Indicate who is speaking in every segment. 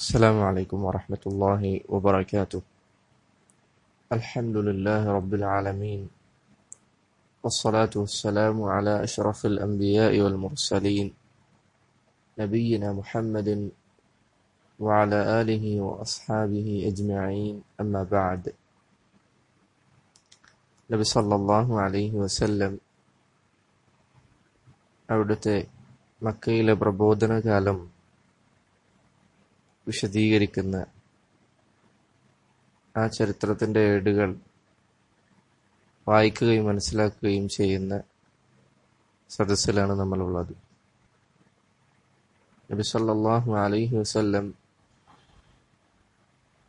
Speaker 1: السلام عليكم ورحمة الله وبركاته الحمد لله رب العالمين والصلاة والسلام على أشرف الأنبياء والمرسلين نبينا محمد وعلى آله وأصحابه أجمعين أما بعد നബി സല്ലല്ലാഹു അലൈഹി വസല്ലം അവിടുത്തെ മക്കയിലെ പ്രബോധനകാലം വിശദീകരിക്കുന്ന ആ ചരിത്രത്തിന്റെ ഏടുകൾ വായിക്കുകയും മനസ്സിലാക്കുകയും ചെയ്യുന്ന സദസ്സിലാണ് നമ്മളുള്ളത്. നബി സല്ലല്ലാഹു അലൈഹി വസല്ലം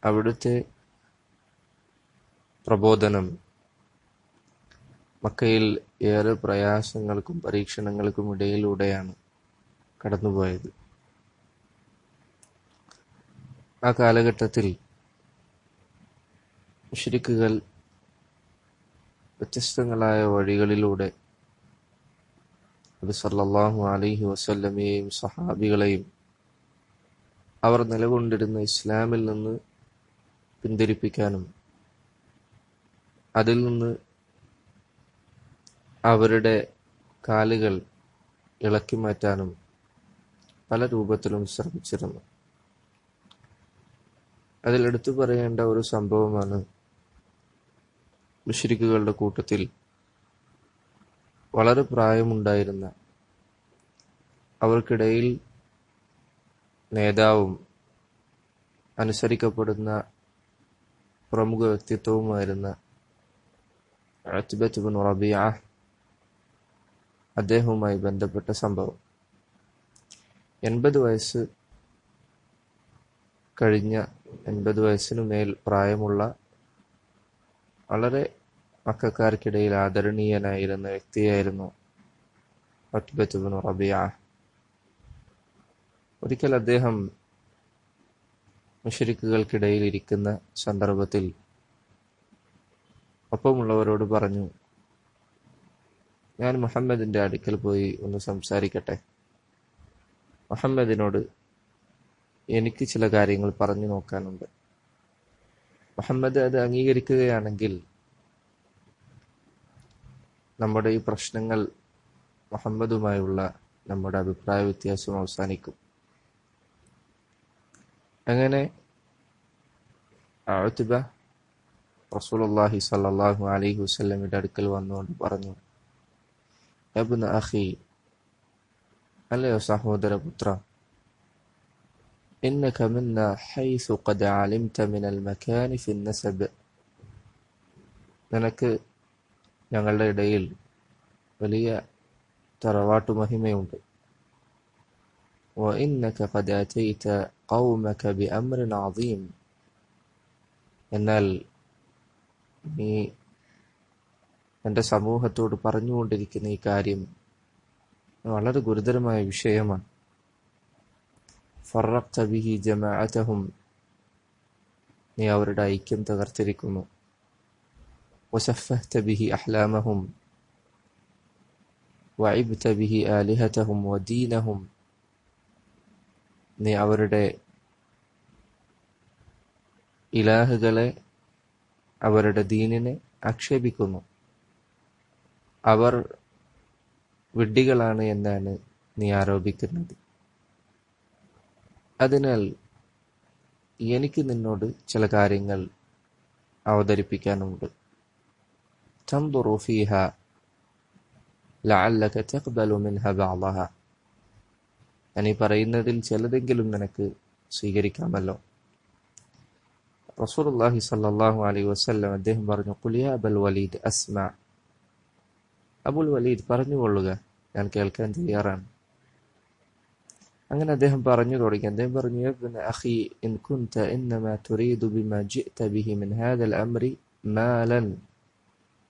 Speaker 1: അവിടുത്തെ പ്രബോധനം മക്കയിൽ ഏറെ പ്രയാസങ്ങൾക്കും പരീക്ഷണങ്ങൾക്കും ഇടയിലൂടെയാണ് കടന്നുപോയത്. ആ കാലഘട്ടത്തിൽ മുഷ്രിക്കുകൾ വ്യത്യസ്തങ്ങളായ വഴികളിലൂടെ നബി സല്ലല്ലാഹു അലൈഹി വസല്ലമയെയും സഹാബികളെയും അവർ നിലകൊണ്ടിരുന്ന ഇസ്ലാമിൽ നിന്ന് പിന്തിരിപ്പിക്കാനും അതിൽ നിന്ന് അവരുടെ കാലുകൾ ഇളക്കി മാറ്റാനും പല രൂപത്തിലും ശ്രമിച്ചിരുന്നു. അതിൽ എടുത്തു പറയേണ്ട ഒരു സംഭവമാണ് മുഷരിക്കുകളുടെ കൂട്ടത്തിൽ വളരെ പ്രായമുണ്ടായിരുന്ന അവർക്കിടയിൽ നേതാവും അനുസരിക്കപ്പെടുന്ന പ്രമുഖ വ്യക്തിത്വവുമായിരുന്ന അത്ബത്ത് റബിയ അദ്ദേഹവുമായി ബന്ധപ്പെട്ട സംഭവം. എൺപത് വയസ്സ് കഴിഞ്ഞ എൺപത് വയസ്സിനു മേൽ പ്രായമുള്ള വളരെ മക്കാർക്കിടയിൽ ആദരണീയനായിരുന്ന വ്യക്തിയായിരുന്നു റബിയ. ഒരിക്കൽ അദ്ദേഹം മുഷരിക്കുകൾക്കിടയിൽ ഇരിക്കുന്ന സന്ദർഭത്തിൽ ഒപ്പമുള്ളവരോട് പറഞ്ഞു ഞാൻ മുഹമ്മദിന്റെ അടുക്കൽ പോയി ഒന്ന് സംസാരിക്കട്ടെ? മുഹമ്മദിനോട് എനിക്ക് ചില കാര്യങ്ങൾ പറഞ്ഞു നോക്കാനുണ്ട്. മുഹമ്മദ് അത് അംഗീകരിക്കുകയാണെങ്കിൽ നമ്മുടെ ഈ പ്രശ്നങ്ങൾ മുഹമ്മദുമായുള്ള നമ്മുടെ അഭിപ്രായ വ്യത്യാസം അവസാനിക്കും. അങ്ങനെ അഴുത്തുബ റസൂലുള്ളാഹി സല്ലല്ലാഹു അലൈഹി വസല്ലമയുടെ അടുക്കൽ വന്നുകൊണ്ട് പറഞ്ഞു അബ്ന അഖി അല്ലയോ സഹോദരപുത്ര إنك منا حيث قد علمت من المكان في النسب നിനക്ക് ഞങ്ങളുടെ ഇടയിൽ വലിയ തറവാട്ടു മഹിമയുണ്ട് وإنك قد أتيت قومك بأمر عظيم എന്നാൽ നീ എന്റെ സമൂഹത്തോട് പറഞ്ഞുകൊണ്ടിരിക്കുന്ന ഈ കാര്യം വളരെ ഗുരുതരമായ വിഷയമാണ് ഫറഖ്ത ബിഹി ജമാഅതഹും. നീ അവരുടെ ഐക്യം തകർത്തിരിക്കുന്നു. വസഫഹ്ത ബിഹി അഹ്ലാമഹും. വഇബ്ത ബിഹി ആലിഹതഹും വദീനഹും നീ അവരുടെ ഇലാഹുകളെ അവരുടെ ദീനിനെ ആക്ഷേപിക്കുന്നു. അവർ വിഡ്ഢികളാണ് എന്നാണ് നീ ആരോപിക്കുന്നത്. അതിനാൽ എനിക്ക് നിന്നോട് ചില കാര്യങ്ങൾ അവതരിപ്പിക്കാനുണ്ട് تنظر فيها لعلك تقبل منها بعضها ഞാൻ ഈ പറയുന്നതിൽ ചിലതെങ്കിലും നിനക്ക് സ്വീകരിക്കാമല്ലോ റസൂലുള്ളാഹി സ്വല്ലല്ലാഹു അലൈഹി വസല്ലം അദ്ദേഹം പറഞ്ഞു ഖുൽ യാ അബൽ വലീദ് അസ്മഅ അബുൽ വലീദ് പറഞ്ഞുകൊള്ളുക ഞാൻ കേൾക്കാൻ തയ്യാറാണ് അങ്ങനെ അദ്ദേഹം പറഞ്ഞു തുടങ്ങി അദ്ദേഹം പറഞ്ഞു യബ്ന അഖി ഇൻ കുൻത ഇന്നമാ തുരീദു ബിമാ ജിഅത ബിഹി മിൻ ഹാദൽ അംരി മാലൻ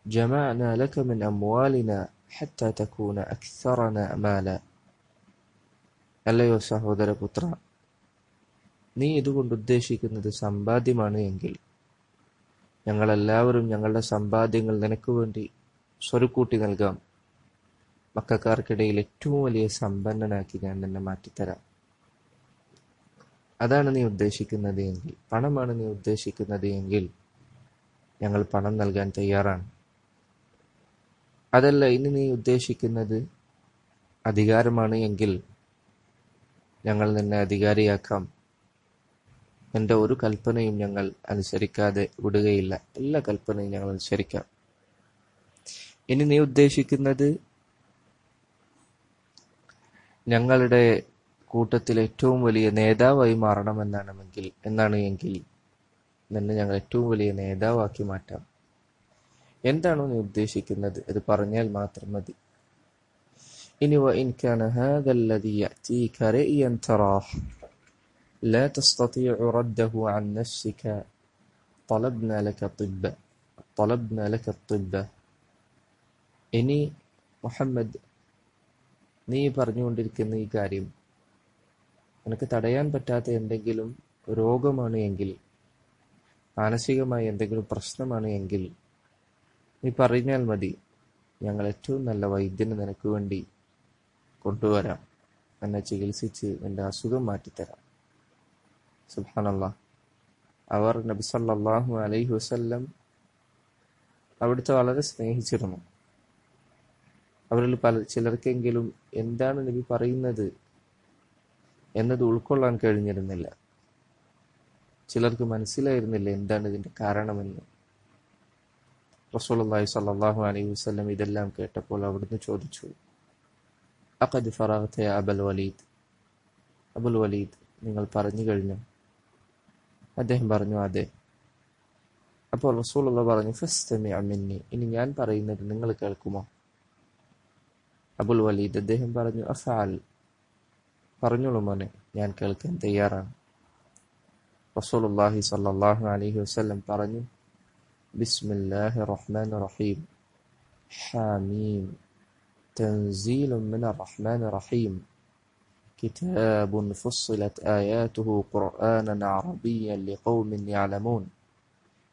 Speaker 1: ജമഅന ലക മിൻ അംവാലിന ഹത്ത തകൂന അക്സറന മാല അല്ലയോ സഹോദരപുത്ര നീ ഇതുകൊണ്ട് ഉദ്ദേശിക്കുന്നത് സമ്പാദ്യമാണ് എങ്കിൽ ഞങ്ങളെല്ലാവരും ഞങ്ങളുടെ സമ്പാദ്യങ്ങൾ നിനക്ക് വേണ്ടി സ്വരുക്കൂട്ടി നൽകാം മക്കാർക്കിടയിൽ ഏറ്റവും വലിയ സമ്പന്നനാക്കി ഞാൻ നിന്നെ മാറ്റിത്തരാം. അതാണ് നീ ഉദ്ദേശിക്കുന്നത് എങ്കിൽ പണമാണ് നീ ഉദ്ദേശിക്കുന്നത് എങ്കിൽ ഞങ്ങൾ പണം നൽകാൻ തയ്യാറാണ്. അതല്ല ഇനി നീ ഉദ്ദേശിക്കുന്നത് അധികാരമാണ് എങ്കിൽ ഞങ്ങൾ നിന്നെ അധികാരിയാക്കാം. എന്റെ ഒരു കൽപ്പനയും ഞങ്ങൾ അനുസരിക്കാതെ വിടുകയില്ല. എല്ലാ കൽപ്പനയും ഞങ്ങൾ അനുസരിക്കാം. ഇനി നീ ഉദ്ദേശിക്കുന്നത് ഞങ്ങളുടെ കൂട്ടത്തിൽ ഏറ്റവും വലിയ നേതാവായി മാറണമെന്നാണെങ്കിൽ എന്നാണ് എങ്കിൽ നിന്നെ ഞങ്ങൾ ഏറ്റവും വലിയ നേതാവാക്കി മാറ്റാം എന്താണോ നീ ഉദ്ദേശിക്കുന്നത് അത് പറഞ്ഞാൽ മാത്രം മതി ഇനി وإن كان هذا الذي يأتيك رئيا تراه لا تستطيع رده عن نفسك طلبنا لك طب طلبنا لك الطب ഇനി മുഹമ്മദ് നീ പറഞ്ഞുകൊണ്ടിരിക്കുന്ന ഈ കാര്യം നിനക്ക് തടയാൻ പറ്റാത്ത എന്തെങ്കിലും രോഗമാണ് എങ്കിൽ മാനസികമായ എന്തെങ്കിലും പ്രശ്നമാണ് എങ്കിൽ നീ പറഞ്ഞാൽ മതി ഞങ്ങൾ ഏറ്റവും നല്ല വൈദ്യനെ നിനക്ക് വേണ്ടി കൊണ്ടുവരാം. എന്നെ ചികിത്സിച്ച് എന്റെ അസുഖം മാറ്റിത്തരാം. സുഹാനല്ല അവർ നബിസല്ലാഹു അലൈഹി വസല്ലം അവിടുത്തെ വളരെ സ്നേഹിച്ചിരുന്നു. അവരിൽ പല ചിലർക്കെങ്കിലും എന്താണ് നബി പറയുന്നത് എന്നത് ഉൾക്കൊള്ളാൻ കഴിഞ്ഞിരുന്നില്ല. ചിലർക്ക് മനസ്സിലായിരുന്നില്ല എന്താണ് ഇതിന്റെ കാരണമെന്ന്. റസൂലുള്ളാഹി സ്വല്ലല്ലാഹു അലൈഹി വസ്ലം ഇതെല്ലാം കേട്ടപ്പോൾ അവിടുന്ന് ചോദിച്ചു അഖദ് ഫറാഖത്തെ അബൽ വലീദ്? അബുൽ വലീദ് നിങ്ങൾ പറഞ്ഞു കഴിഞ്ഞു. അദ്ദേഹം പറഞ്ഞു അതെ. അപ്പോൾ റസൂലുള്ള പറഞ്ഞു ഫസ്തമി മിന്നി. ഇനി ഞാൻ പറയുന്നത് നിങ്ങൾ കേൾക്കുമോ? അബുൽ വലീദ് അദ്ദേഹം പറഞ്ഞു അഫാൽ പറഞ്ഞോളൂ മോനെ ഞാൻ കേൾക്കാൻ തയ്യാറാണ് റസൂലുള്ളാഹി സ്വല്ലല്ലാഹു അലൈഹി വസല്ലം പറഞ്ഞു ബിസ്മില്ലാഹി റഹ്മാൻ റഹീം ഹാമീം تنزيل من الرحمن الرحيم كتاب فصلت آياته قرآنا عربيا لقوم يعلمون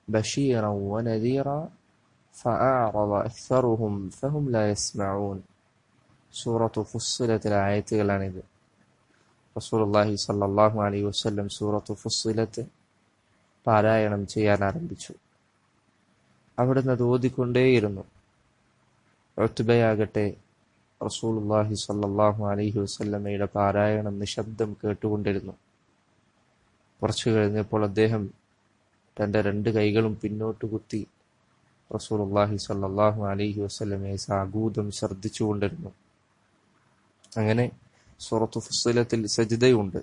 Speaker 1: بشيرا ونذيرا فأعرض أكثرهم فهم لا يسمعون സൂറത്തു ഫുസ്സിലത്തിലെ ആയത്തുകളാണിത്. റസൂർല്ലാഹി സല്ലാഹു അലൈ വസ്ലം സൂറത്തു ഫുസ്സിലത്ത് പാരായണം ചെയ്യാൻ ആരംഭിച്ചു. അവിടുന്ന് അത് ഓതിക്കൊണ്ടേയിരുന്നു ഒത്തുബയാകട്ടെ റസൂലുല്ലാഹി സല്ലാഹു അലൈഹി വസ്ല്ലമ്മയുടെ പാരായണം നിശബ്ദം കേട്ടുകൊണ്ടിരുന്നു. കുറച്ചു കഴിഞ്ഞപ്പോൾ അദ്ദേഹം തന്റെ രണ്ട് കൈകളും പിന്നോട്ട് കുത്തി റസൂലുല്ലാഹി സല്ലാഹു അലൈഹി വസ്ല്ലമയെ സാഗൂതം ശ്രദ്ധിച്ചുകൊണ്ടിരുന്നു. അങ്ങനെ സൂറത്തു ഫുസ്സിലത്തിൽ സജിദയുണ്ട്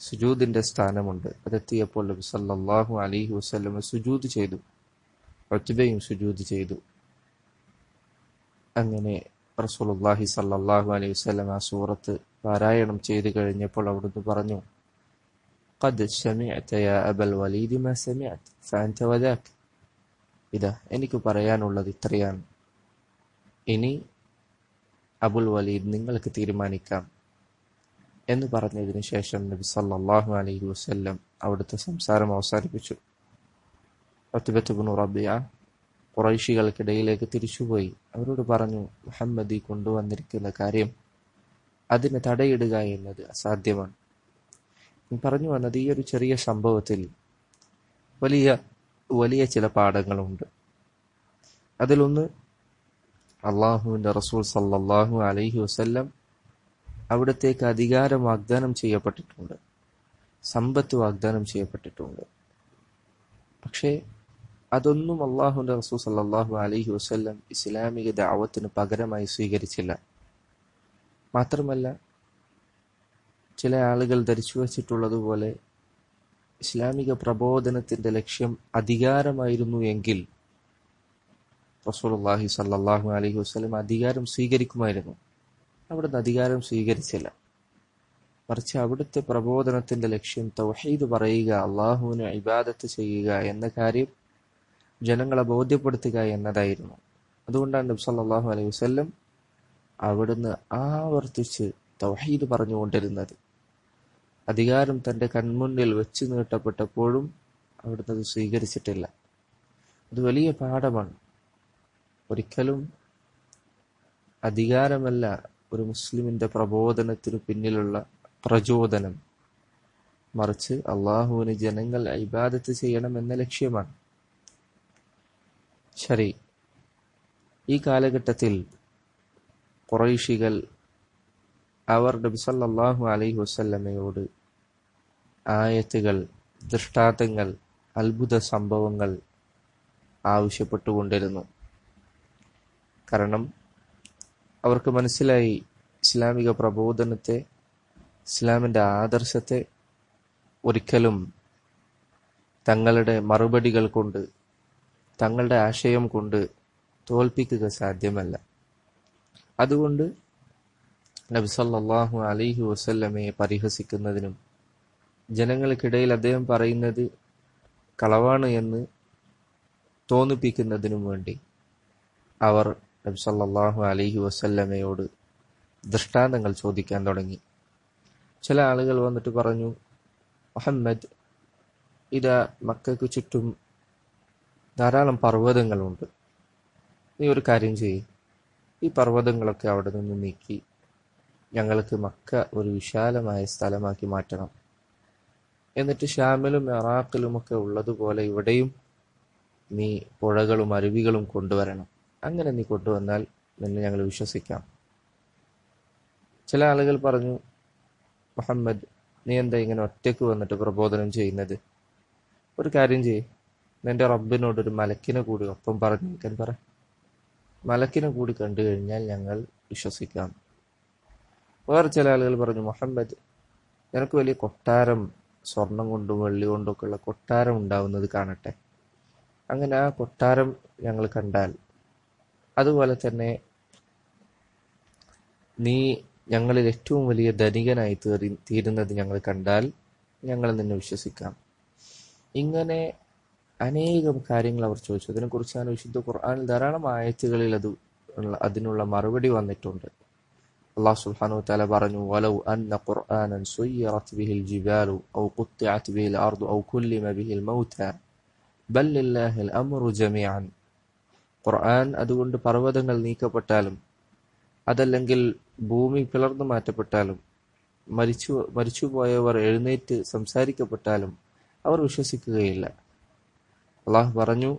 Speaker 1: സുജൂദിന്റെ സ്ഥാനമുണ്ട് അതെത്തിയപ്പോൾ നബി സല്ലല്ലാഹു അലൈഹി വസല്ലമ സുജൂദ് ചെയ്തു ഒത്തുബയും സുജൂദ് ചെയ്തു അങ്ങനെ റസൂലുള്ളാഹി സല്ലല്ലാഹു അലൈഹി വസല്ലം ആ സൂറത്ത് പാരായണം ചെയ്തു കഴിഞ്ഞപ്പോൾ അവിടുന്ന് പറഞ്ഞു قد سمعت يا أبا الوليد ما سمعت فأنت وذاك ഇതാ എനിക്ക് പറയാനുള്ളത് ഇത്രയാണ് ഇനി അബുൽ വലീദ് നിങ്ങൾക്ക് തീരുമാനിക്കാം എന്ന് പറഞ്ഞതിന് ശേഷം നബി സല്ലാഹു അലൈഹി വസ്ല്ലം അവിടുത്തെ സംസാരം അവസാനിപ്പിച്ചു. ഒത്തുബത്തുബിനു തിരിച്ചുപോയി. അവരോട് പറഞ്ഞു മുഹമ്മദി കൊണ്ടുവന്നിരിക്കുന്ന കാര്യം അതിനെ തടയിടുക എന്നത് അസാധ്യമാണ്. പറഞ്ഞു വന്നത് ഈ ഒരു ചെറിയ സംഭവത്തിൽ വലിയ വലിയ ചില പാഠങ്ങളുണ്ട്. അതിലൊന്ന് അള്ളാഹുവിന്റെ റസൂൽ സല്ലാഹു അലൈഹി വസ്ല്ലം അവിടത്തേക്ക് അധികാരം വാഗ്ദാനം ചെയ്യപ്പെട്ടിട്ടുണ്ട്. സമ്പത്ത് വാഗ്ദാനം ചെയ്യപ്പെട്ടിട്ടുണ്ട്. പക്ഷേ അതൊന്നും അള്ളാഹുവിന്റെ റസൂൽ സല്ലാഹു അലൈഹി വസ്ല്ലം ഇസ്ലാമിക ദാവത്തിന് പകരമായി സ്വീകരിച്ചില്ല. മാത്രമല്ല ചില ആളുകൾ ധരിച്ചു വച്ചിട്ടുള്ളതുപോലെ ഇസ്ലാമിക പ്രബോധനത്തിന്റെ ലക്ഷ്യം അധികാരമായിരുന്നു എങ്കിൽ റസൂലുള്ളാഹി സല്ലാഹു അലഹി വസ്ലം അധികാരം സ്വീകരിക്കുമായിരുന്നു. അവിടുന്ന് അധികാരം സ്വീകരിച്ചില്ല. മറിച്ച് അവിടുത്തെ പ്രബോധനത്തിന്റെ ലക്ഷ്യം തൗഹീദ് പറയുക അള്ളാഹുവിന് ഇബാദത്ത് ചെയ്യുക എന്ന കാര്യം ജനങ്ങളെ ബോധ്യപ്പെടുത്തുക എന്നതായിരുന്നു. അതുകൊണ്ടാണ് നബി സല്ലല്ലാഹു അലൈഹി വസ്ല്ലം അവിടുന്ന് ആവർത്തിച്ച് തൗഹീദ് പറഞ്ഞുകൊണ്ടിരുന്നത്. അധികാരം തന്റെ കൺമുന്നിൽ വെച്ച് നീട്ടപ്പെട്ടപ്പോഴും അവിടുന്ന് അത് സ്വീകരിച്ചിട്ടില്ല. അത് വലിയ പാഠമാണ്. ഒരിക്കലും അധികാരമല്ല ഒരു മുസ്ലിമിന്റെ പ്രബോധനത്തിനു പിന്നിലുള്ള പ്രചോദനം. മറിച്ച് അള്ളാഹുവിന് ജനങ്ങൾ ഇബാദത്ത് ചെയ്യണമെന്ന ലക്ഷ്യമാണ്. ശരി ഈ കാലഘട്ടത്തിൽ കുറൈഷികൾ അവർ നബി സല്ലല്ലാഹു അലൈഹി വസല്ലമയോട് ആയത്തുകൾ ദൃഷ്ടാന്തങ്ങൾ അത്ഭുത സംഭവങ്ങൾ ആവശ്യപ്പെട്ടുകൊണ്ടിരുന്നു. കാരണം അവർക്ക് മനസ്സിലായി ഇസ്ലാമിക പ്രബോധനത്തെ ഇസ്ലാമിന്റെ ആദർശത്തെ ഒരിക്കലും തങ്ങളുടെ മറുപടികൾ കൊണ്ട് തങ്ങളുടെ ആശയം കൊണ്ട് തോൽപ്പിക്കുക സാധ്യമല്ല. അതുകൊണ്ട് നബി സല്ലല്ലാഹു അലൈഹി വസല്ലമയെ പരിഹസിക്കുന്നതിനും ജനങ്ങൾക്കിടയിൽ അദ്ദേഹം പറയുന്നത് കളവാണ് എന്ന് തോന്നിപ്പിക്കുന്നതിനും വേണ്ടി അവർ നബി സല്ലല്ലാഹു അലൈഹി വസല്ലമയോട് ദൃഷ്ടാന്തങ്ങൾ ചോദിക്കാൻ തുടങ്ങി. ചില ആളുകൾ വന്നിട്ട് പറഞ്ഞു മുഹമ്മദ് ഇതാ മക്കൾക്ക് ചുറ്റും ധാരാളം പർവതങ്ങളുണ്ട്. നീ ഒരു കാര്യം ചെയ്യ്. ഈ പർവതങ്ങളൊക്കെ അവിടെ നിന്ന് നീക്കി ഞങ്ങൾക്ക് മക്ക ഒരു വിശാലമായ സ്ഥലമാക്കി മാറ്റണം. എന്നിട്ട് ഷാമിലും ഇറാഖിലുമൊക്കെ ഉള്ളതുപോലെ ഇവിടെയും നീ പുഴകളും അരുവികളും കൊണ്ടുവരണം. അങ്ങനെ നീ കൊണ്ടുവന്നാൽ നിന്നെ ഞങ്ങൾ വിശ്വസിക്കാം. ചില ആളുകൾ പറഞ്ഞു മുഹമ്മദ് നീ എന്താ ഇങ്ങനെ ഒറ്റയ്ക്ക് വന്നിട്ട് പ്രബോധനം ചെയ്യുന്നത്? ഒരു കാര്യം ചെയ്യ്. നിന്റെ റബ്ബിനോട് ഒരു മലക്കിനെ കൂടി ഒപ്പം പറഞ്ഞു നിൽക്കാൻ പറ. മലക്കിനെ കൂടി കണ്ടു കഴിഞ്ഞാൽ ഞങ്ങൾ വിശ്വസിക്കാം. വേറെ ചില ആളുകൾ പറഞ്ഞു മുഹമ്മദ് നിനക്ക് വലിയ കൊട്ടാരം സ്വർണം കൊണ്ടും വെള്ളി കൊണ്ടും ഒക്കെ ഉള്ള കൊട്ടാരം ഉണ്ടാവുന്നത് കാണട്ടെ. അങ്ങനെ ആ കൊട്ടാരം ഞങ്ങൾ കണ്ടാൽ അതുപോലെ തന്നെ നീ ഞങ്ങളിൽ ഏറ്റവും വലിയ ധനികനായി തീറി തീരുന്നത് ഞങ്ങൾ കണ്ടാൽ ഞങ്ങൾ നിന്നെ വിശ്വസിക്കാം. ഇങ്ങനെ അനേകം കാര്യങ്ങൾ അവർ ചോദിച്ചു. അതിനെക്കുറിച്ചാണ് വിശുദ്ധ ഖുർആാനിൽ ധാരാളം ആയത്തുകളിൽ അത് അതിനുള്ള മറുപടി വന്നിട്ടുണ്ട്. അള്ളാഹു സുബ്ഹാനഹു തല പറഞ്ഞു വലൗ അന്ന ഖുർആനൻ സുയ്യിറത് ബിഹിൽ ജിബാലു ഔ ഖുത്തിഅത് ബിഹിൽ അർദു ഔ കുല്ലിമ ബിഹിൽ മൗത ബൽ ലില്ലാഹിൽ അംറു ജമീഅൻ. ഖുർആൻ അതുകൊണ്ട് പർവതങ്ങൾ നീക്കപ്പെട്ടാലും അതല്ലെങ്കിൽ ഭൂമി പിളർന്നു മാറ്റപ്പെട്ടാലും മരിച്ചു മരിച്ചുപോയവർ എഴുന്നേറ്റ് സംസാരിക്കപ്പെട്ടാലും അവർ വിശ്വസിക്കുകയില്ല. അള്ളാഹ് പറഞ്ഞു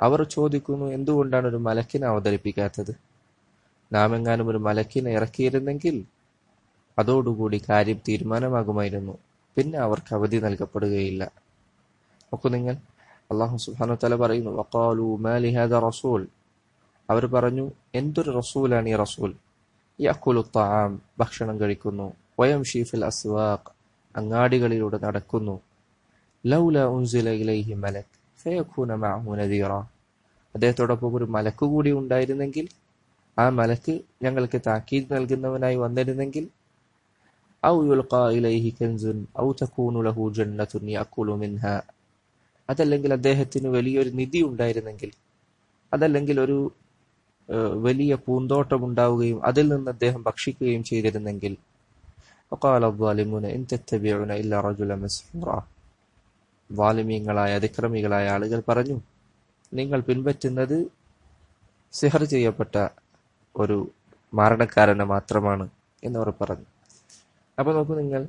Speaker 1: അവർ ചോദിക്കുന്നു എന്തുകൊണ്ടാണ് ഒരു മലക്കിനെ അവതരിപ്പിക്കാത്തത്? നാം എങ്ങാനും ഒരു മലക്കിനെ ഇറക്കിയിരുന്നെങ്കിൽ അതോടുകൂടി കാര്യം തീരുമാനമാകുമായിരുന്നു. പിന്നെ അവർക്ക് അവധി നൽകപ്പെടുകയില്ല. നോക്കൂ നിങ്ങൾ. അള്ളാഹു സുബ്ഹാനഹു തല പറയുന്നു വഖാലു മാ ലിഹാദ റസൂൽ. അവർ പറഞ്ഞു എന്തൊരു റസൂലാണ് ഈ റസൂൽ? യഅക്കുലു ത്വആം ഭക്ഷണം കഴിക്കുന്നു. വയം ഷീഫിൽ അസ്വാഖ് അങ്ങാടികളിലൂടെ നടക്കുന്നു. ലൗല ഉൻസില ഇലൈഹി മലക് അദ്ദേഹത്തോടൊപ്പം ഒരു മലക്ക് കൂടി ഉണ്ടായിരുന്നെങ്കിൽ ആ മലക്ക് ഞങ്ങൾക്ക് താക്കീത് നൽകുന്നവനായി വന്നിരുന്നെങ്കിൽ ഔ യുൽഖാ ഇലൈഹി കൻസുൻ ഔ തകൂനു ലഹു ജന്നത്തുൻ യഅക്കുലു മിൻഹാ അതല്ലെങ്കിൽ അദ്ദേഹത്തിന് വലിയൊരു നിധി ഉണ്ടായിരുന്നെങ്കിൽ അതല്ലെങ്കിൽ ഒരു ഏഹ്, വലിയ പൂന്തോട്ടം ഉണ്ടാവുകയും അതിൽ നിന്ന് അദ്ദേഹം ഭക്ഷിക്കുകയും ചെയ്തിരുന്നെങ്കിൽ وقال الظالمون إن تتبعون إلا رجلا مسحورا വാലിമീങ്ങളായ അതിക്രമികളായ ആളുകൾ പറഞ്ഞു നിങ്ങൾ പിൻപറ്റുന്നത് സിഹർ ചെയ്യപ്പെട്ട ഒരു മാരണക്കാരനെ മാത്രമാണ് എന്നവർ പറഞ്ഞു അപ്പൊ നോക്കൂ നിങ്ങൾ.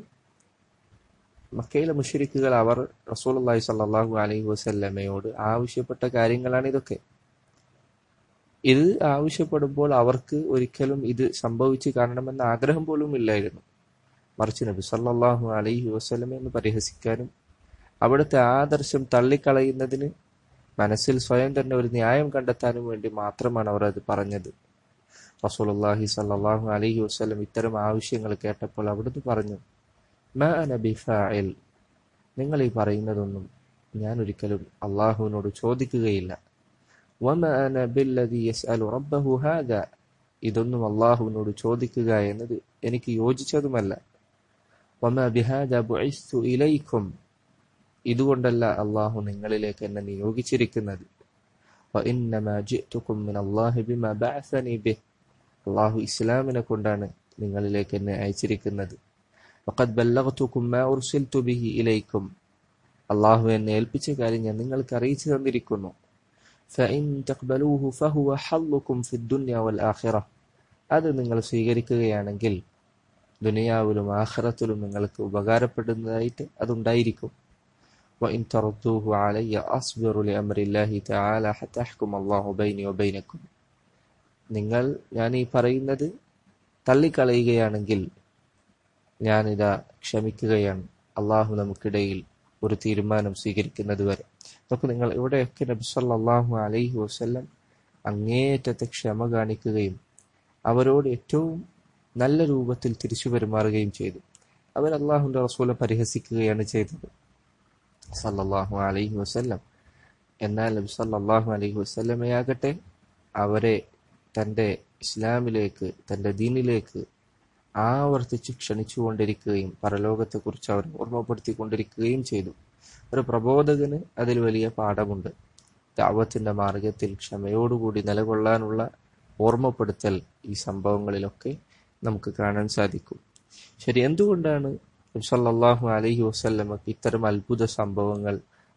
Speaker 1: മക്കയിലെ മുഷരിക്കുകൾ അവർ റസൂലുള്ളാഹി സ്വല്ലല്ലാഹു അലൈഹി വസല്ലമയോട് ആവശ്യപ്പെട്ട കാര്യങ്ങളാണ് ഇതൊക്കെ. ഇത് ആവശ്യപ്പെടുമ്പോൾ അവർക്ക് ഒരിക്കലും ഇത് സംഭവിച്ചു കാണണമെന്ന ആഗ്രഹം പോലും ഇല്ലായിരുന്നു. മറിച്ച് നബി സല്ലാഹു അലൈഹി വസ്ലമെ എന്ന് പരിഹസിക്കാനും അവിടുത്തെ ആദർശം തള്ളിക്കളയുന്നതിന് മനസ്സിൽ സ്വയം തന്നെ ഒരു ന്യായം കണ്ടെത്താനും വേണ്ടി മാത്രമാണ് അവർ അത് പറഞ്ഞത്. റസൂലുള്ളാഹി സല്ലല്ലാഹു അലൈഹി വസല്ലം ഇത്തരം ആവശ്യങ്ങൾ കേട്ടപ്പോൾ അവിടുന്ന് പറഞ്ഞു മാ അന ബിഫാഇൽ. നിങ്ങൾ ഈ പറയുന്നതൊന്നും ഞാൻ ഒരിക്കലും അള്ളാഹുവിനോട് ചോദിക്കുകയില്ല. ഇതൊന്നും അള്ളാഹുവിനോട് ചോദിക്കുക എന്നത് എനിക്ക് യോജിച്ചതുമല്ല. ഇലൈക്കും. ഇതുകൊണ്ടല്ല അള്ളാഹു നിങ്ങളിലേക്ക് എന്നെ നിയോഗിച്ചിരിക്കുന്നത്. അള്ളാഹു ഇസ്ലാമിനെ കൊണ്ടാണ് നിങ്ങളിലേക്ക് എന്നെ അയച്ചിരിക്കുന്നത് وقد بلغتكم ما أرسلت به إليكم അള്ളാഹു എന്നെ ഏൽപ്പിച്ച കാര്യം ഞാൻ നിങ്ങൾക്ക് അറിയിച്ചു തന്നിരിക്കുന്നു فإن تقبلوه فهو حظكم في الدنيا والآخرة അത് നിങ്ങൾ സ്വീകരിക്കുകയാണെങ്കിൽ ദുനിയാവിലും ആഖിറത്തിലും നിങ്ങൾക്ക് ഉപകാരപ്പെടുന്നതായിട്ട് അതുണ്ടായിരിക്കും وإن تردوه علي أصبر لأمر الله تعالى حتى أحكم الله بيني وبينكم നിങ്ങൾ ഞാൻ ഈ പറയുന്നത് തള്ളിക്കളയുകയാണെങ്കിൽ ഞാനിതാ ക്ഷമിക്കുകയാണ്. അള്ളാഹു നമുക്കിടയിൽ ഒരു തീരുമാനം സ്വീകരിക്കുന്നത് വരെ അതൊക്കെ നിങ്ങൾ ഇവിടെയൊക്കെ നബി സല്ലല്ലാഹു അലൈഹി വസ്ല്ലം അങ്ങേയറ്റത്തെ ക്ഷമ കാണിക്കുകയും അവരോട് ഏറ്റവും നല്ല രൂപത്തിൽ തിരിച്ചു പെരുമാറുകയും ചെയ്തു. അവർ അള്ളാഹുന്റെ റസൂലെ പരിഹസിക്കുകയാണ് ചെയ്തത്. സല്ലാഹു അലൈഹി വസ്ല്ലം. എന്നാൽ നബി സല്ലല്ലാഹു അലൈഹി വസല്ലമയാകട്ടെ അവരെ തന്റെ ഇസ്ലാമിലേക്ക് തന്റെ ദീനിലേക്ക് ആവർത്തിച്ച് ക്ഷണിച്ചുകൊണ്ടിരിക്കുകയും പരലോകത്തെക്കുറിച്ച് അവർ ഓർമ്മപ്പെടുത്തിക്കൊണ്ടിരിക്കുകയും ചെയ്തു. ഒരു പ്രബോധകന് അതിൽ വലിയ പാഠമുണ്ട്. ദാവത്തിന്റെ മാർഗത്തിൽ ക്ഷമയോടുകൂടി നിലകൊള്ളാനുള്ള ഓർമ്മപ്പെടുത്തൽ ഈ സംഭവങ്ങളിലൊക്കെ നമുക്ക് കാണാൻ സാധിക്കും. ശരി എന്തുകൊണ്ടാണ് സല്ലല്ലാഹു അലൈഹി വസല്ലമക്ക് ഇത്തരം അത്ഭുത സംഭവങ്ങൾ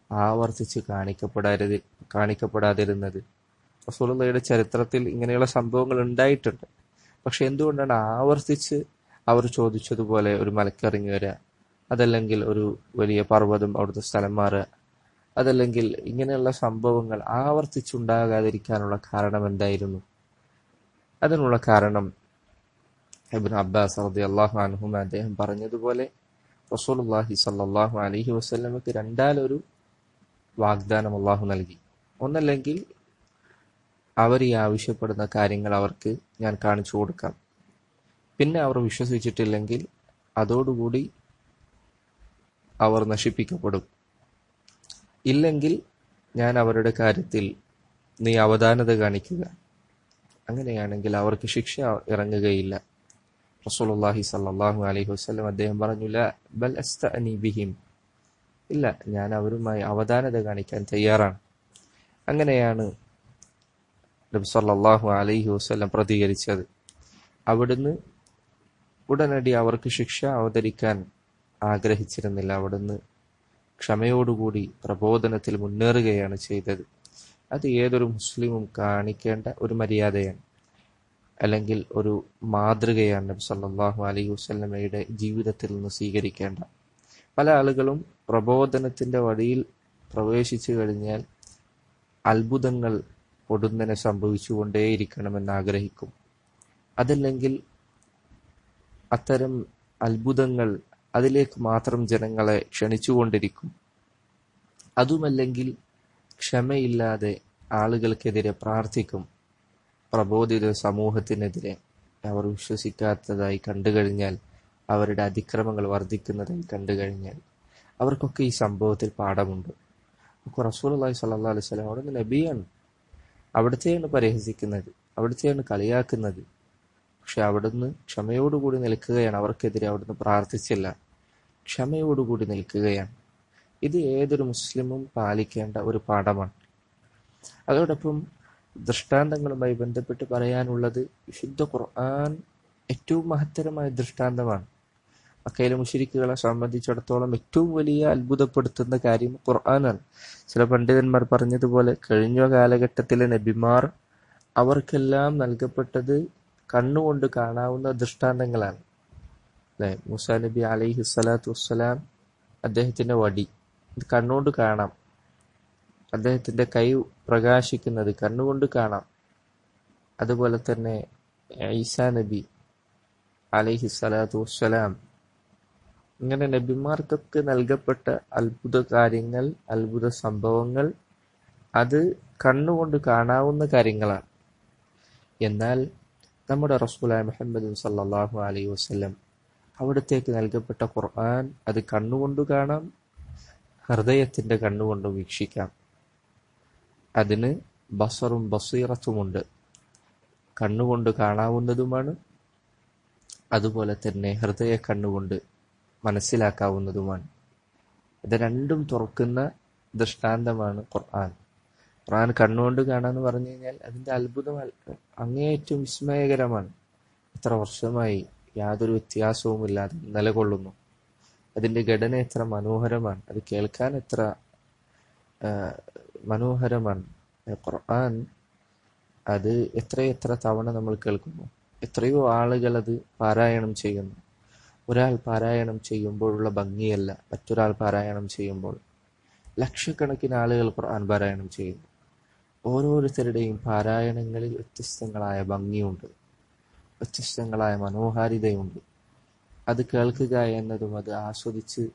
Speaker 1: ആവർത്തിച്ച് കാണിക്കപ്പെടാതി കാണിക്കപ്പെടാതിരുന്നത്? റസൂലുള്ളയുടെ ചരിത്രത്തിൽ ഇങ്ങനെയുള്ള സംഭവങ്ങൾ ഉണ്ടായിട്ടുണ്ട്. പക്ഷെ എന്തുകൊണ്ടാണ് ആവർത്തിച്ച് അവർ ചോദിച്ചതുപോലെ ഒരു മലക്കിറങ്ങി വരിക അതല്ലെങ്കിൽ ഒരു വലിയ പർവതം അവിടുത്തെ സ്ഥലം മാറുക? അതല്ലെങ്കിൽ ഇങ്ങനെയുള്ള സംഭവങ്ങൾ ആവർത്തിച്ചുണ്ടാകാതിരിക്കാനുള്ള കാരണം എന്തായിരുന്നു? അതിനുള്ള കാരണം അബിൻ അബ്ബാസ് റതി അള്ളാഹു അനഹു അദ്ദേഹം പറഞ്ഞതുപോലെ റസൂലുള്ളാഹി സല്ലാഹു അലഹി വസ്ലമക്ക് രണ്ടാലൊരു വാഗ്ദാനം അള്ളാഹു നൽകി. ഒന്നല്ലെങ്കിൽ അവർ ഈ ആവശ്യപ്പെടുന്ന കാര്യങ്ങൾ അവർക്ക് ഞാൻ കാണിച്ചു കൊടുക്കാം. പിന്നെ അവർ വിശ്വസിച്ചിട്ടില്ലെങ്കിൽ അതോടുകൂടി അവർ നശിപ്പിക്കപ്പെടും. ഇല്ലെങ്കിൽ ഞാൻ അവരുടെ കാര്യത്തിൽ നീ അവധാനത കാണിക്കുക. അങ്ങനെയാണെങ്കിൽ അവർക്ക് ശിക്ഷ ഇറങ്ങുകയില്ല. റസൂലുള്ളാഹി സല്ലല്ലാഹു അലൈഹി വസല്ലം അദ്ദേഹം പറഞ്ഞു ബൽ അസ്തഅനി ബിഹിം. ഇല്ല ഞാൻ അവരുമായി അവധാനത കാണിക്കാൻ തയ്യാറാണ്. അങ്ങനെയാണ് നബി സല്ലല്ലാഹു അലൈഹി വസ്ലം പ്രതികരിച്ചത്. അവിടുന്ന് ഉടനടി അവർക്ക് ശിക്ഷ അവതരിക്കാൻ ആഗ്രഹിച്ചിരുന്നില്ല. അവിടുന്ന് ക്ഷമയോടുകൂടി പ്രബോധനത്തിൽ മുന്നേറുകയാണ് ചെയ്തത്. അത് ഏതൊരു മുസ്ലിമും കാണിക്കേണ്ട ഒരു മര്യാദയാണ്. അല്ലെങ്കിൽ ഒരു മാതൃകയാണ് നബി സല്ലല്ലാഹു അലൈഹി വസ്ലമയുടെ ജീവിതത്തിൽ നിന്ന് സ്വീകരിക്കേണ്ട. പല ആളുകളും പ്രബോധനത്തിന്റെ വഴിയിൽ പ്രവേശിച്ചു കഴിഞ്ഞാൽ അത്ഭുതങ്ങൾ പൊടുന്നനെ സംഭവിച്ചുകൊണ്ടേയിരിക്കണമെന്ന് ആഗ്രഹിക്കും അതല്ലെങ്കിൽ അത്തരം അത്ഭുതങ്ങൾ അതിലേക്ക് മാത്രം ജനങ്ങളെ ക്ഷണിച്ചുകൊണ്ടിരിക്കും. അതുമല്ലെങ്കിൽ ക്ഷമയില്ലാതെ ആളുകൾക്കെതിരെ പ്രാർത്ഥിക്കും. പ്രബോധിത സമൂഹത്തിനെതിരെ. അവർ വിശ്വസിക്കാത്തതായി കണ്ടുകഴിഞ്ഞാൽ അവരുടെ അതിക്രമങ്ങൾ വർദ്ധിക്കുന്നതായി കണ്ടുകഴിഞ്ഞാൽ അവർക്കൊക്കെ ഈ സംഭവത്തിൽ പാഠമുണ്ട്. റസൂൽ അള്ളാഹി സല്ലാ അലൈഹി സ്വലം അവിടെ നബിയാണ് അവിടുത്തെയാണ് പരിഹസിക്കുന്നത്. അവിടുത്തെയാണ് കളിയാക്കുന്നത്. പക്ഷെ അവിടുന്ന് ക്ഷമയോടുകൂടി നിൽക്കുകയാണ്. അവർക്കെതിരെ അവിടുന്ന് പ്രാർത്ഥിച്ചില്ല. ക്ഷമയോടുകൂടി നിൽക്കുകയാണ്. ഇത് ഏതൊരു മുസ്ലിമും പാലിക്കേണ്ട ഒരു പാഠമാണ്. അതോടൊപ്പം ദൃഷ്ടാന്തങ്ങളുമായി ബന്ധപ്പെട്ട് പറയാനുള്ളത് വിശുദ്ധ ഖുർആൻ ഏറ്റവും മഹത്തരമായ ദൃഷ്ടാന്തമാണ്. മക്കയിലെ മുഷിരിക്കുകളെ സംബന്ധിച്ചിടത്തോളം ഏറ്റവും വലിയ അത്ഭുതപ്പെടുത്തുന്ന കാര്യം ഖുർആനാണ്. ചില പണ്ഡിതന്മാർ പറഞ്ഞതുപോലെ കഴിഞ്ഞ കാലഘട്ടത്തിലെ നബിമാർ അവർക്കെല്ലാം നൽകപ്പെട്ടത് കണ്ണുകൊണ്ട് കാണാവുന്ന ദൃഷ്ടാന്തങ്ങളാണ്. അല്ലെ? മൂസ നബി അലൈഹി സ്വലാത്തു വസ്സലാം അദ്ദേഹത്തിന്റെ വടി. ഇത് കണ്ണുകൊണ്ട് കാണാം. അദ്ദേഹത്തിന്റെ കൈ പ്രകാശിക്കുന്നത് കണ്ണുകൊണ്ട് കാണാം. അതുപോലെ തന്നെ ഈസാ നബി അലൈഹി സ്വലാത്തു വസ്സലാം ഇങ്ങനെ നബിമാർക്കൊക്കെ നൽകപ്പെട്ട അത്ഭുത കാര്യങ്ങൾ അത്ഭുത സംഭവങ്ങൾ അത് കണ്ണുകൊണ്ട് കാണാവുന്ന കാര്യങ്ങളാണ്. എന്നാൽ നമ്മുടെ റസൂലായ മുഹമ്മദ് സല്ലാഹു അലൈഹി വസ്ലം അവിടത്തേക്ക് നൽകപ്പെട്ട ഖുർആൻ അത് കണ്ണുകൊണ്ട് കാണാം ഹൃദയത്തിന്റെ കണ്ണുകൊണ്ട് വീക്ഷിക്കാം. അതിന് ബസറും ബസീറത്തുമുണ്ട്. കണ്ണുകൊണ്ട് കാണാവുന്നതുമാണ് അതുപോലെ തന്നെ ഹൃദയ കണ്ണുകൊണ്ട് മനസ്സിലാക്കാവുന്നതുമാണ്. ഇത് രണ്ടും തുറക്കുന്ന ദൃഷ്ടാന്തമാണ് ഖുർആൻ. ഖുർആൻ കണ്ണുകൊണ്ട് കാണാന്ന് പറഞ്ഞു കഴിഞ്ഞാൽ അതിന്റെ അത്ഭുതം അങ്ങേയറ്റം വിസ്മയകരമാണ്. എത്ര വർഷമായി യാതൊരു വ്യത്യാസവുമില്ലാതെ നിലകൊള്ളുന്നു. അതിന്റെ ഘടന എത്ര മനോഹരമാണ്. അത് കേൾക്കാൻ എത്ര മനോഹരമാണ്. ഖുർആൻ അത് എത്രയെത്ര തവണ നമ്മൾ കേൾക്കുന്നു. എത്രയോ ആളുകൾ അത് പാരായണം ചെയ്യുന്നു. ഒരാൾ പാരായണം ചെയ്യുമ്പോഴുള്ള ഭംഗിയല്ല മറ്റൊരാൾ പാരായണം ചെയ്യുമ്പോൾ. ലക്ഷക്കണക്കിന് ആളുകൾ ഖുർആൻ പാരായണം ചെയ്യുന്നു ഓരോരുത്തരുടെയും പാരായണങ്ങളിൽ വ്യത്യസ്തങ്ങളായ ഭംഗിയുണ്ട് വ്യത്യസ്തങ്ങളായ മനോഹാരിതയുണ്ട്. അത് കേൾക്കുക എന്നതും അത് ആസ്വദിച്ച്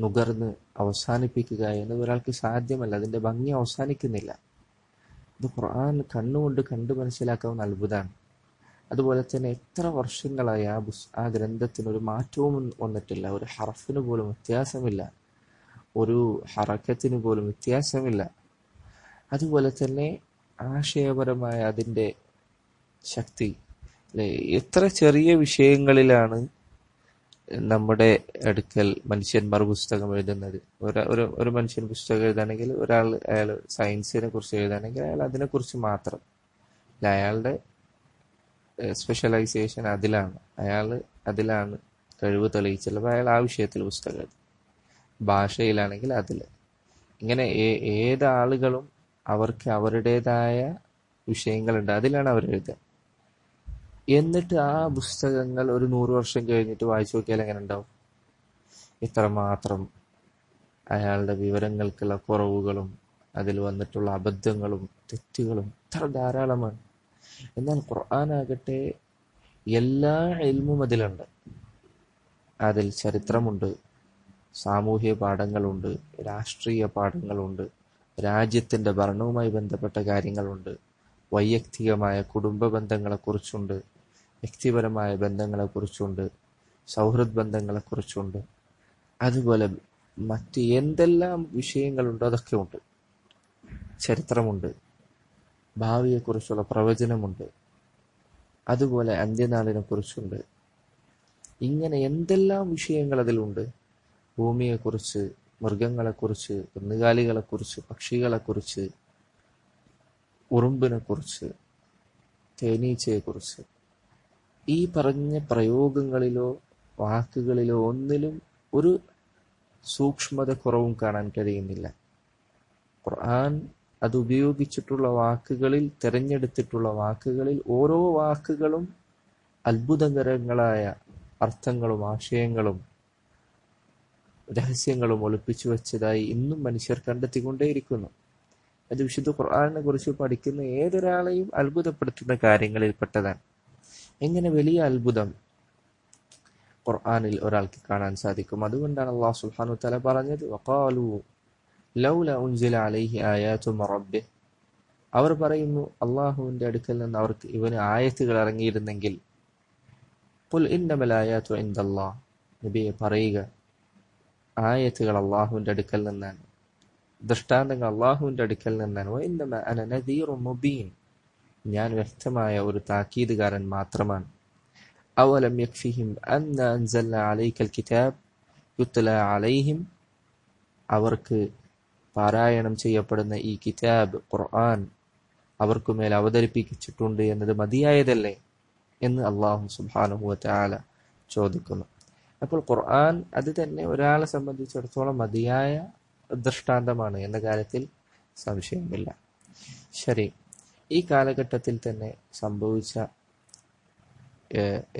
Speaker 1: നുകർന്ന് അവസാനിപ്പിക്കുക എന്നത് ഒരാൾക്ക് സാധ്യമല്ല അതിന്റെ ഭംഗി അവസാനിക്കുന്നില്ല. ഇത് ഖുർആൻ കണ്ണുകൊണ്ട് കണ്ടു മനസ്സിലാക്കാവുന്ന അത്ഭുതമാണ്. അതുപോലെ തന്നെ എത്ര വർഷങ്ങളായി ആ പുസ് ആ ഗ്രന്ഥത്തിന് ഒരു മാറ്റവും വന്നിട്ടില്ല. ഒരു ഹറഫിന് പോലും വ്യത്യാസമില്ല. ഒരു ഹറക്കത്തിന് പോലും വ്യത്യാസമില്ല. അതുപോലെ തന്നെ ആശയപരമായ അതിന്റെ ശക്തി. അല്ലെ എത്ര ചെറിയ വിഷയങ്ങളിലാണ് നമ്മുടെ അടുക്കൽ മനുഷ്യന്മാർ പുസ്തകം എഴുതുന്നത്. ഒരു ഒരു മനുഷ്യൻ പുസ്തകം എഴുതുകയാണെങ്കിൽ ഒരാൾ അയാൾ സയൻസിനെ കുറിച്ച് എഴുതുകയാണെങ്കിൽ അയാൾ അതിനെക്കുറിച്ച് മാത്രം. അയാളുടെ സ്പെഷ്യലൈസേഷൻ അതിലാണ്. അയാൾ അതിലാണ് കഴിവ് തെളിയിച്ചുള്ളത് അയാൾ ആ വിഷയത്തിൽ പുസ്തകം ഭാഷയിലാണെങ്കിൽ അതിൽ. ഇങ്ങനെ ഏത് ആളുകളും അവർക്ക് അവരുടേതായ വിഷയങ്ങളുണ്ട്. അതിലാണ് അവർ എഴുതുക. എന്നിട്ട് ആ പുസ്തകങ്ങൾ ഒരു നൂറ് വർഷം കഴിഞ്ഞിട്ട് വായിച്ചു നോക്കിയാൽ എങ്ങനെ ഉണ്ടാവും? ഇത്രമാത്രം അയാളുടെ വിവരങ്ങൾക്കുള്ള കുറവുകളും അതിൽ വന്നിട്ടുള്ള അബദ്ധങ്ങളും തെറ്റുകളും ഇത്ര ധാരാളമാണ്. എന്നാൽ ഖുർആനാകട്ടെ എല്ലാ എൽമും അതിലുണ്ട്. അതിൽ ചരിത്രമുണ്ട് സാമൂഹ്യ പാഠങ്ങളുണ്ട് രാഷ്ട്രീയ പാഠങ്ങളുണ്ട് രാജ്യത്തിന്റെ ഭരണവുമായി ബന്ധപ്പെട്ട കാര്യങ്ങളുണ്ട് വൈയക്തികമായ കുടുംബ ബന്ധങ്ങളെക്കുറിച്ചുണ്ട് വ്യക്തിപരമായ ബന്ധങ്ങളെക്കുറിച്ചുണ്ട് സൗഹൃദ ബന്ധങ്ങളെക്കുറിച്ചുണ്ട്. അതുപോലെ മറ്റ് എന്തെല്ലാം വിഷയങ്ങളുണ്ടോ അതൊക്കെ ഉണ്ട് ചരിത്രമുണ്ട് ഭാവിയെക്കുറിച്ചുള്ള പ്രവചനമുണ്ട്. അതുപോലെ അന്ത്യനാളിനെ കുറിച്ചുണ്ട് ഇങ്ങനെ എന്തെല്ലാം വിഷയങ്ങൾ അതിലുണ്ട് ഭൂമിയെക്കുറിച്ച് മൃഗങ്ങളെക്കുറിച്ച് കന്നുകാലികളെക്കുറിച്ച് പക്ഷികളെക്കുറിച്ച് ഉറുമ്പിനെക്കുറിച്ച് തേനീച്ചയെക്കുറിച്ച്. ഈ പറഞ്ഞ പ്രയോഗങ്ങളിലോ വാക്കുകളിലോ ഒന്നിലും ഒരു സൂക്ഷ്മത കുറവും കാണാൻ കഴിയുന്നില്ല. ഖുർആൻ അത് ഉപയോഗിച്ചിട്ടുള്ള വാക്കുകളിൽ തിരഞ്ഞെടുത്തിട്ടുള്ള വാക്കുകളിൽ ഓരോ വാക്കുകളും അത്ഭുതകരങ്ങളായ അർത്ഥങ്ങളും ആശയങ്ങളും രഹസ്യങ്ങളും ഒളിപ്പിച്ചു വെച്ചതായി ഇന്നും മനുഷ്യർ കണ്ടെത്തിക്കൊണ്ടേയിരിക്കുന്നു. അത് വിശുദ്ധ ഖുർആാനിനെ കുറിച്ച് പഠിക്കുന്ന ഏതൊരാളെയും അത്ഭുതപ്പെടുത്തുന്ന കാര്യങ്ങളിൽപ്പെട്ടതാണ്. എങ്ങനെ വലിയ അത്ഭുതം ഖുർആാനിൽ ഒരാൾക്ക് കാണാൻ സാധിക്കും? അതുകൊണ്ടാണ് അള്ളാഹു സുൽഹാനു തല പറഞ്ഞത് വഖാലു ലൗല ഉൻസില അലൈഹി ആയാത്തും റബ്ബെ അവർ പറയുന്നു അള്ളാഹുവിന്റെ അടുക്കൽ നിന്ന് അവർക്ക് ഇവന് ആയത്തുകൾ ഇറങ്ങിയിരുന്നെങ്കിൽ പുൽ ഇന്നമൽ എന്തല്ലാ നബിയെ പറയുക ആയത്തുകൾ അള്ളാഹുവിന്റെ അടുക്കൽ നിന്നാണ്. ദൃഷ്ടാന്തങ്ങൾ അള്ളാഹുവിന്റെ അടുക്കൽ നിന്നാണ്. മുബീൻ ഞാൻ വ്യക്തമായ ഒരു താക്കീതുകാരൻ മാത്രമാണ്. അവലം യക്ഫിഹിം അന്ന അൻസൽന അലൈക്കൽ കിതാബ് യുത്ല അലൈഹിം അവർക്ക് പാരായണം ചെയ്യപ്പെടുന്ന ഈ കിതാബ് ഖുർആൻ അവർക്കുമേൽ അവതരിപ്പിച്ചിട്ടുണ്ട് എന്നത് മതിയായതല്ലേ എന്ന് അള്ളാഹു സുബ്ഹാനഹു വതആല ചോദിക്കുന്നു. അപ്പോൾ ഖുർആൻ അത് തന്നെ ഒരാളെ സംബന്ധിച്ചിടത്തോളം മതിയായ ദൃഷ്ടാന്തമാണ് എന്ന കാര്യത്തിൽ സംശയമില്ല. ശരി ഈ കാലഘട്ടത്തിൽ തന്നെ സംഭവിച്ച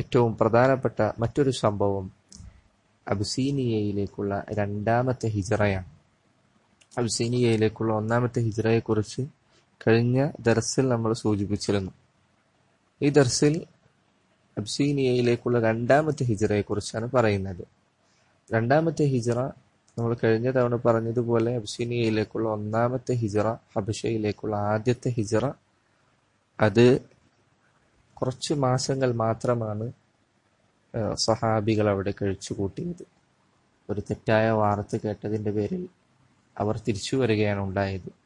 Speaker 1: ഏറ്റവും പ്രധാനപ്പെട്ട മറ്റൊരു സംഭവം അബ്സീനിയയിലേക്കുള്ള രണ്ടാമത്തെ ഹിജറയാണ്. അബ്സീനിയയിലേക്കുള്ള ഒന്നാമത്തെ ഹിജ്റയെക്കുറിച്ച് കഴിഞ്ഞ ദർസിൽ നമ്മൾ സൂചിപ്പിച്ചിരുന്നു. ഈ ദർസിൽ അബ്സീനിയയിലേക്കുള്ള രണ്ടാമത്തെ ഹിജ്റയെക്കുറിച്ചാണ് പറയുന്നത്. രണ്ടാമത്തെ ഹിജ്റ നമ്മൾ കഴിഞ്ഞ തവണ പറഞ്ഞതുപോലെ അബ്സീനിയയിലേക്കുള്ള ഒന്നാമത്തെ ഹിജ്റ ഹബഷയിലേക്കുള്ള ആദ്യത്തെ ഹിജ്റ അത് കുറച്ച് മാസങ്ങൾ മാത്രമാണ് സഹാബികൾ അവിടെ കഴിച്ചു കൂട്ടിയത് ഒരു തെറ്റായ വാർത്ത കേട്ടതിന്റെ പേരിൽ അവർ തിരിച്ചു വരികയാണ് ഉണ്ടായത്.